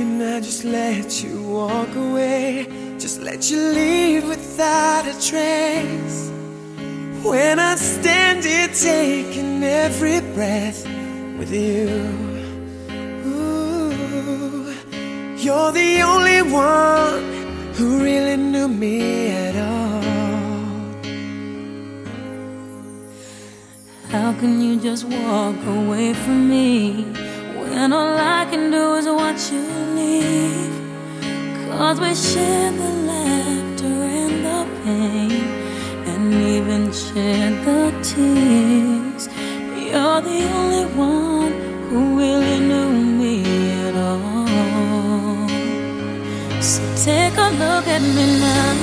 When I just let you walk away, just let you leave without a trace. When I stand here taking every breath with you, Ooh, you're the only one who really knew me at all. How can you just walk away from me when all I can do is watch you? Cause we share the laughter and the pain, and even share the tears. You're the only one who really knew me at all. So take a look at me now.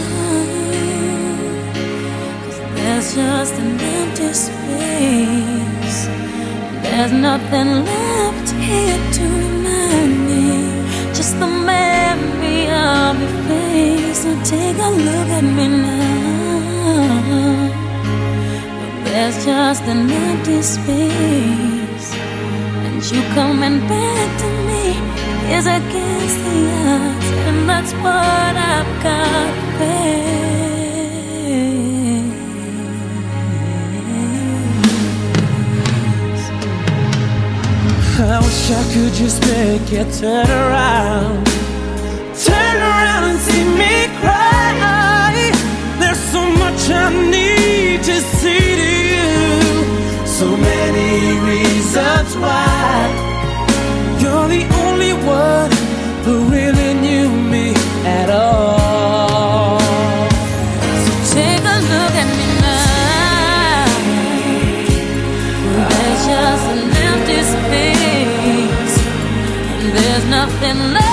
Cause There's just an empty space. There's nothing left here to So take a look at me now. But There's just an empty space. And you coming back to me is against the odds. And that's what I've got face. I wish I could just make you turn around. Turn around So many reasons why. You're the only one who really knew me at all. So take a look at me now. There's just an empty space. And there's nothing left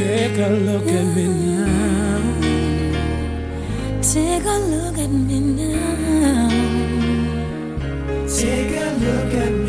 Take a look at me now. Take a look at me now. Take a look at me.